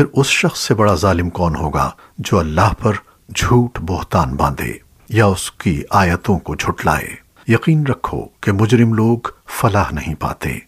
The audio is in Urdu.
پھر اس شخص سے بڑا ظالم کون ہوگا جو اللہ پر جھوٹ بہتان باندھے یا اس کی آیتوں کو جھٹلائے؟ یقین رکھو کہ مجرم لوگ فلاح نہیں پاتے۔